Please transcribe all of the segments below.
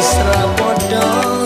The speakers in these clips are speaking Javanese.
Wisra bodoh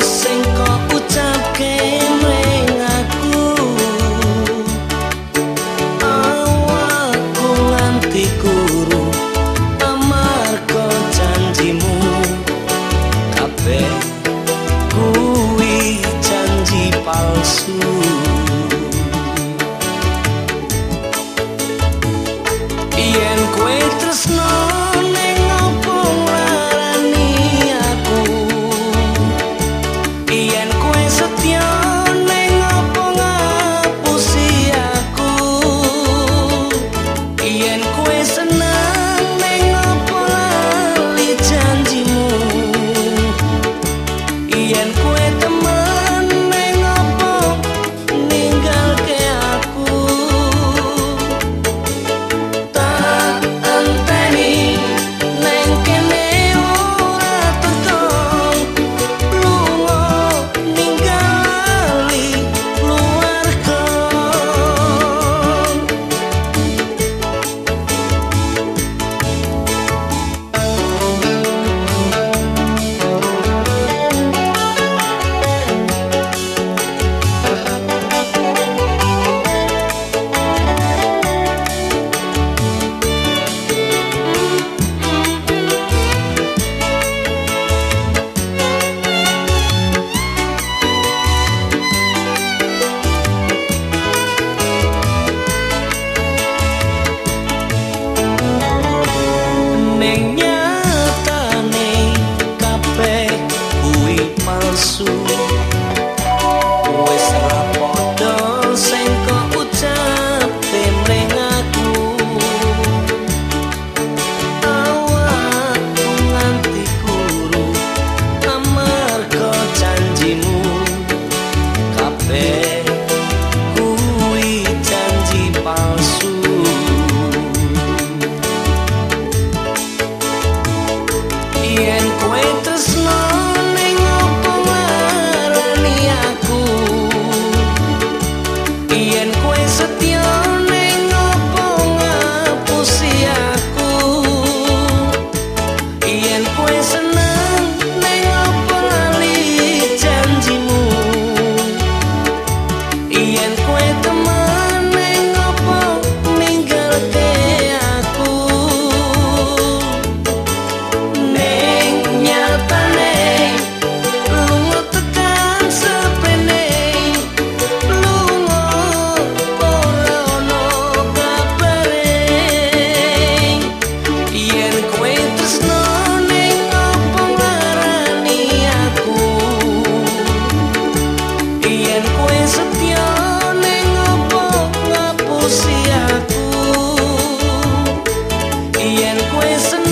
biển quê tâm mơ. consequence